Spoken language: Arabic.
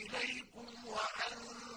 إِلَيْكُمْ وَأَنتُمْ